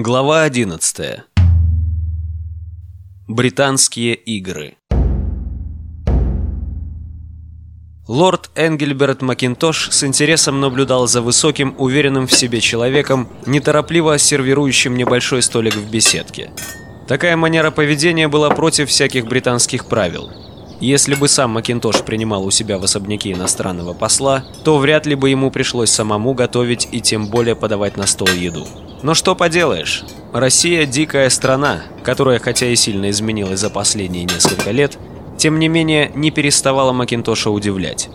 Глава 11. Британские игры. Лорд Энгельберт Макинтош с интересом наблюдал за высоким, уверенным в себе человеком, неторопливо сервирующим небольшой столик в беседке. Такая манера поведения была против всяких британских правил. Если бы сам Макинтош принимал у себя в особняке иностранного посла, то вряд ли бы ему пришлось самому готовить и тем более подавать на стол еду. Но что поделаешь, Россия – дикая страна, которая, хотя и сильно изменилась за последние несколько лет, тем не менее не переставала Макинтоша удивлять.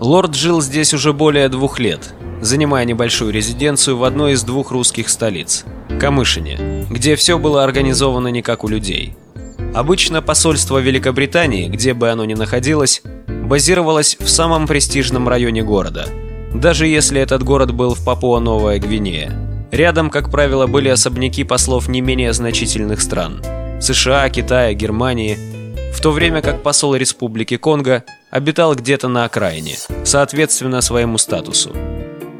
Лорд жил здесь уже более двух лет, занимая небольшую резиденцию в одной из двух русских столиц – Камышине, где все было организовано не как у людей. Обычно посольство Великобритании, где бы оно ни находилось, базировалось в самом престижном районе города, даже если этот город был в Папуа-Новая Гвинея. Рядом, как правило, были особняки послов не менее значительных стран – США, Китая, Германии, в то время как посол Республики Конго обитал где-то на окраине, соответственно своему статусу.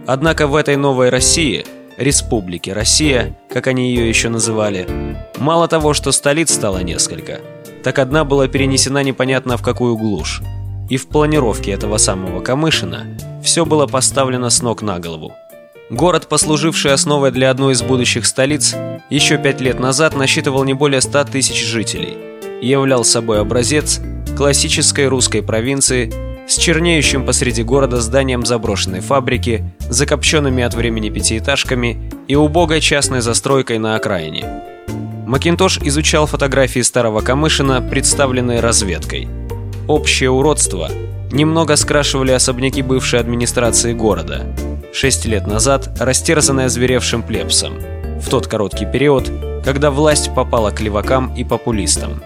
Однако в этой новой России, Республике Россия, как они ее еще называли, мало того, что столиц стало несколько, так одна была перенесена непонятно в какую глушь, и в планировке этого самого Камышина все было поставлено с ног на голову. Город, послуживший основой для одной из будущих столиц, еще пять лет назад насчитывал не более 100 тысяч жителей и являл собой образец классической русской провинции с чернеющим посреди города зданием заброшенной фабрики, закопченными от времени пятиэтажками и убогой частной застройкой на окраине. Макинтош изучал фотографии старого Камышина, представленные разведкой. Общее уродство немного скрашивали особняки бывшей администрации города – шесть лет назад растерзанная зверевшим плебсом, в тот короткий период, когда власть попала к левакам и популистам.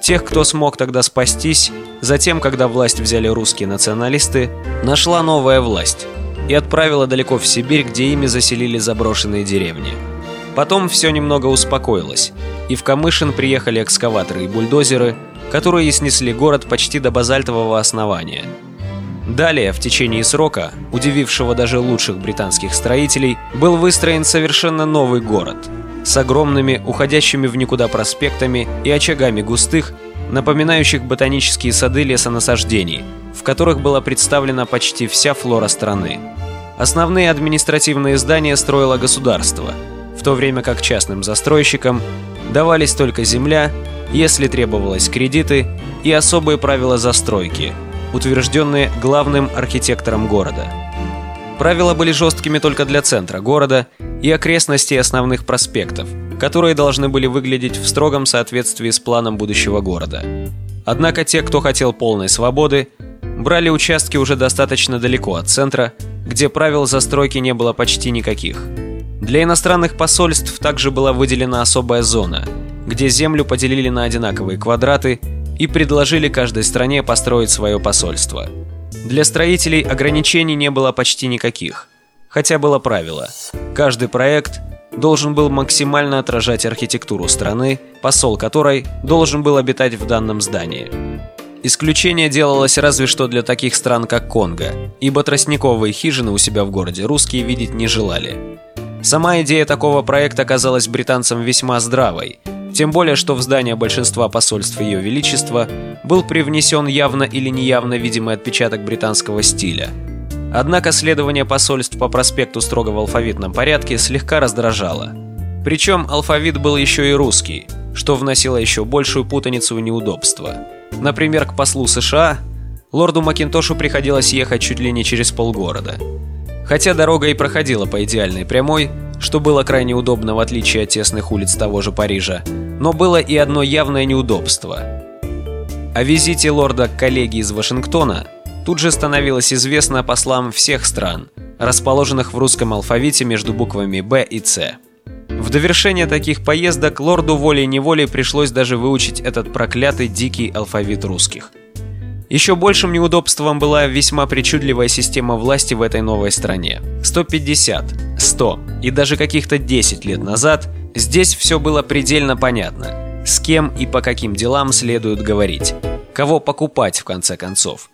Тех, кто смог тогда спастись, затем, когда власть взяли русские националисты, нашла новая власть и отправила далеко в Сибирь, где ими заселили заброшенные деревни. Потом все немного успокоилось, и в Камышин приехали экскаваторы и бульдозеры, которые снесли город почти до базальтового основания – Далее, в течение срока, удивившего даже лучших британских строителей, был выстроен совершенно новый город с огромными, уходящими в никуда проспектами и очагами густых, напоминающих ботанические сады лесонасаждений, в которых была представлена почти вся флора страны. Основные административные здания строило государство, в то время как частным застройщикам давались только земля, если требовалось кредиты и особые правила застройки – утвержденные главным архитектором города. Правила были жесткими только для центра города и окрестностей основных проспектов, которые должны были выглядеть в строгом соответствии с планом будущего города. Однако те, кто хотел полной свободы, брали участки уже достаточно далеко от центра, где правил застройки не было почти никаких. Для иностранных посольств также была выделена особая зона, где землю поделили на одинаковые квадраты и предложили каждой стране построить свое посольство. Для строителей ограничений не было почти никаких, хотя было правило – каждый проект должен был максимально отражать архитектуру страны, посол которой должен был обитать в данном здании. Исключение делалось разве что для таких стран, как Конго, ибо тростниковые хижины у себя в городе русские видеть не желали. Сама идея такого проекта казалась британцам весьма здравой – тем более, что в здание большинства посольств Ее Величества был привнесен явно или неявно видимый отпечаток британского стиля. Однако следование посольств по проспекту строго в алфавитном порядке слегка раздражало. Причем алфавит был еще и русский, что вносило еще большую путаницу и неудобства. Например, к послу США лорду Макинтошу приходилось ехать чуть ли не через полгорода. Хотя дорога и проходила по идеальной прямой, что было крайне удобно в отличие от тесных улиц того же Парижа, но было и одно явное неудобство. О визите лорда к коллеге из Вашингтона тут же становилось известно послам всех стран, расположенных в русском алфавите между буквами «Б» и «Ц». В довершение таких поездок лорду волей-неволей пришлось даже выучить этот проклятый дикий алфавит русских. Еще большим неудобством была весьма причудливая система власти в этой новой стране. 150, 100 и даже каких-то 10 лет назад – Здесь все было предельно понятно. С кем и по каким делам следует говорить. Кого покупать, в конце концов.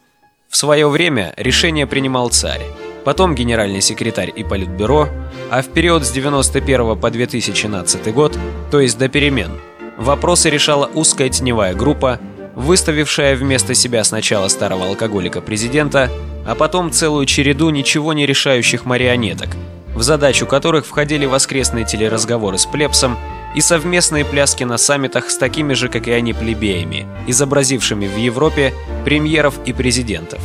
В свое время решение принимал царь. потом генеральный секретарь и политбюро, а в период с 91 по 2012 год, то есть до перемен, вопросы решала узкая теневая группа, выставившая вместо себя сначала старого алкоголика президента, а потом целую череду ничего не решающих марионеток, в задачу которых входили воскресные телеразговоры с плебсом и совместные пляски на саммитах с такими же, как и они, плебеями, изобразившими в Европе премьеров и президентов.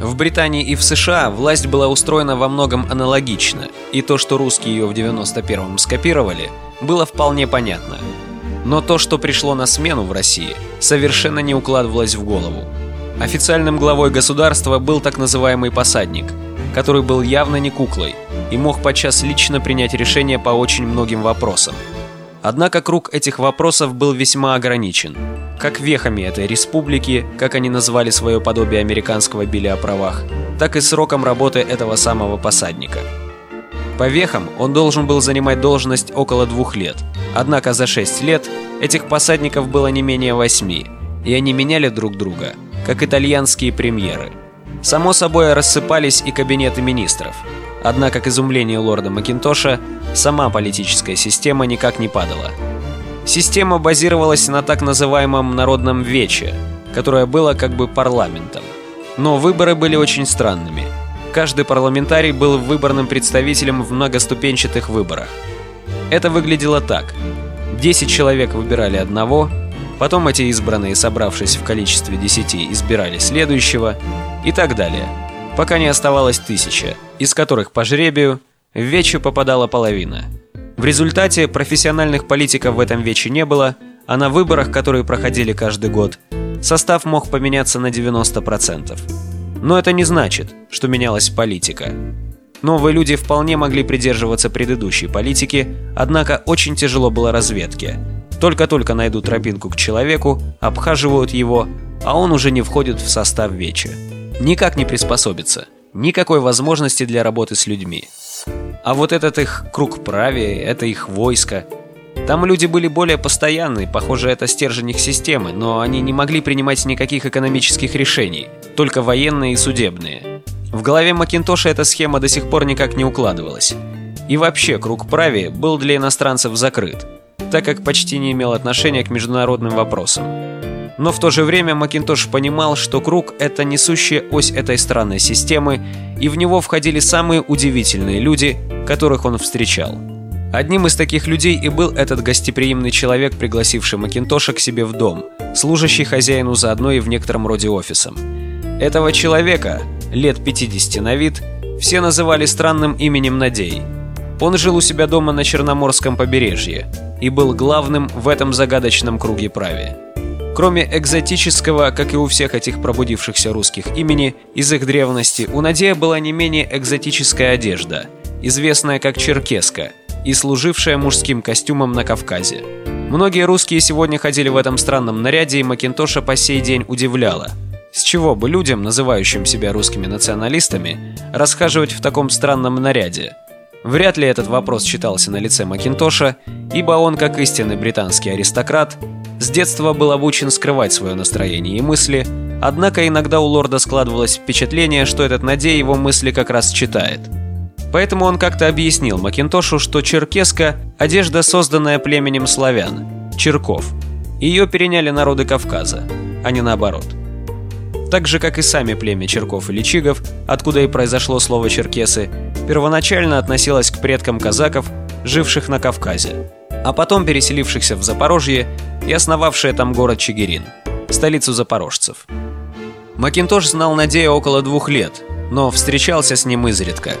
В Британии и в США власть была устроена во многом аналогично, и то, что русские ее в 91-м скопировали, было вполне понятно. Но то, что пришло на смену в России, совершенно не укладывалось в голову. Официальным главой государства был так называемый посадник, который был явно не куклой и мог подчас лично принять решение по очень многим вопросам – Однако круг этих вопросов был весьма ограничен. Как вехами этой республики, как они назвали свое подобие американского Билли о правах, так и сроком работы этого самого посадника. По вехам он должен был занимать должность около двух лет, однако за шесть лет этих посадников было не менее восьми, и они меняли друг друга, как итальянские премьеры. Само собой рассыпались и кабинеты министров – Однако, к изумлению лорда Макинтоша, сама политическая система никак не падала. Система базировалась на так называемом народном вече, которое было как бы парламентом. Но выборы были очень странными. Каждый парламентарий был выборным представителем в многоступенчатых выборах. Это выглядело так. 10 человек выбирали одного, потом эти избранные, собравшись в количестве 10, избирали следующего и так далее – пока не оставалось тысяча, из которых по жребию в Вече попадала половина. В результате профессиональных политиков в этом Вече не было, а на выборах, которые проходили каждый год, состав мог поменяться на 90%. Но это не значит, что менялась политика. Новые люди вполне могли придерживаться предыдущей политики, однако очень тяжело было разведке. Только-только найдут тропинку к человеку, обхаживают его, а он уже не входит в состав Веча никак не приспособиться. Никакой возможности для работы с людьми. А вот этот их круг правия, это их войско. Там люди были более постоянные, похоже, это стержень их системы, но они не могли принимать никаких экономических решений, только военные и судебные. В голове Макинтоша эта схема до сих пор никак не укладывалась. И вообще, круг прави был для иностранцев закрыт, так как почти не имел отношения к международным вопросам. Но в то же время Макинтош понимал, что круг – это несущая ось этой странной системы, и в него входили самые удивительные люди, которых он встречал. Одним из таких людей и был этот гостеприимный человек, пригласивший Макинтоша к себе в дом, служащий хозяину заодно и в некотором роде офисом. Этого человека, лет 50 на вид, все называли странным именем Надей. Он жил у себя дома на Черноморском побережье и был главным в этом загадочном круге праве. Кроме экзотического, как и у всех этих пробудившихся русских имени, из их древности, у Надея была не менее экзотическая одежда, известная как черкеска, и служившая мужским костюмом на Кавказе. Многие русские сегодня ходили в этом странном наряде, и Макинтоша по сей день удивляла. С чего бы людям, называющим себя русскими националистами, расхаживать в таком странном наряде? Вряд ли этот вопрос читался на лице Макинтоша, ибо он, как истинный британский аристократ, с детства был обучен скрывать свое настроение и мысли, однако иногда у лорда складывалось впечатление, что этот Надей его мысли как раз читает. Поэтому он как-то объяснил Макинтошу, что черкеска – одежда, созданная племенем славян, черков. Ее переняли народы Кавказа, а не наоборот. Так же, как и сами племя черков или чигов, откуда и произошло слово черкесы, первоначально относилось к предкам казаков, живших на Кавказе а потом переселившихся в Запорожье и основавшие там город Чигирин, столицу запорожцев. Макинтош знал Надея около двух лет, но встречался с ним изредка.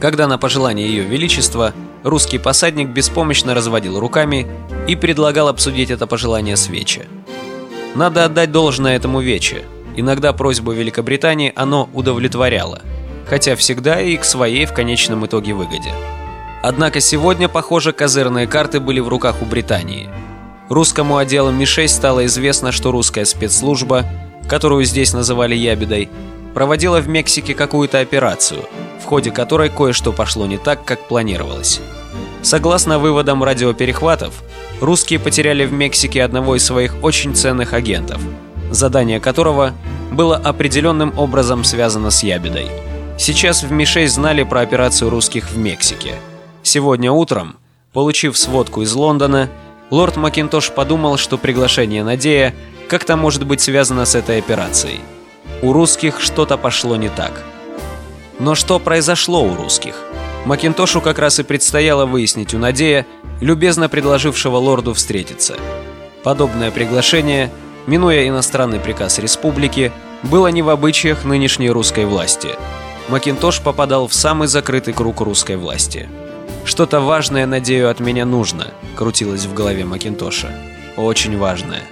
Когда на пожелание Ее Величества русский посадник беспомощно разводил руками и предлагал обсудить это пожелание с Вече. Надо отдать должное этому Вече. Иногда просьбу Великобритании оно удовлетворяло, хотя всегда и к своей в конечном итоге выгоде. Однако сегодня, похоже, козырные карты были в руках у Британии. Русскому отделу Ми-6 стало известно, что русская спецслужба, которую здесь называли Ябедой, проводила в Мексике какую-то операцию, в ходе которой кое-что пошло не так, как планировалось. Согласно выводам радиоперехватов, русские потеряли в Мексике одного из своих очень ценных агентов, задание которого было определенным образом связано с Ябедой. Сейчас в Ми-6 знали про операцию русских в Мексике. Сегодня утром, получив сводку из Лондона, лорд Макинтош подумал, что приглашение Надея как-то может быть связано с этой операцией. У русских что-то пошло не так. Но что произошло у русских? Макинтошу как раз и предстояло выяснить у Надея, любезно предложившего лорду встретиться. Подобное приглашение, минуя иностранный приказ республики, было не в обычаях нынешней русской власти. Макинтош попадал в самый закрытый круг русской власти. «Что-то важное, Надею, от меня нужно», — крутилось в голове Макинтоша. «Очень важное».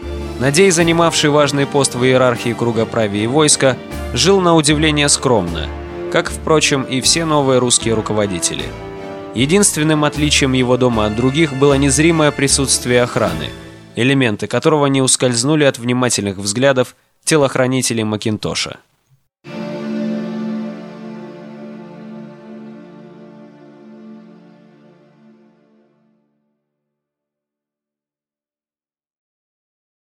Надей, занимавший важный пост в иерархии круга праве и войска, жил на удивление скромно, как, впрочем, и все новые русские руководители. Единственным отличием его дома от других было незримое присутствие охраны, элементы которого не ускользнули от внимательных взглядов телохранителей Макинтоша.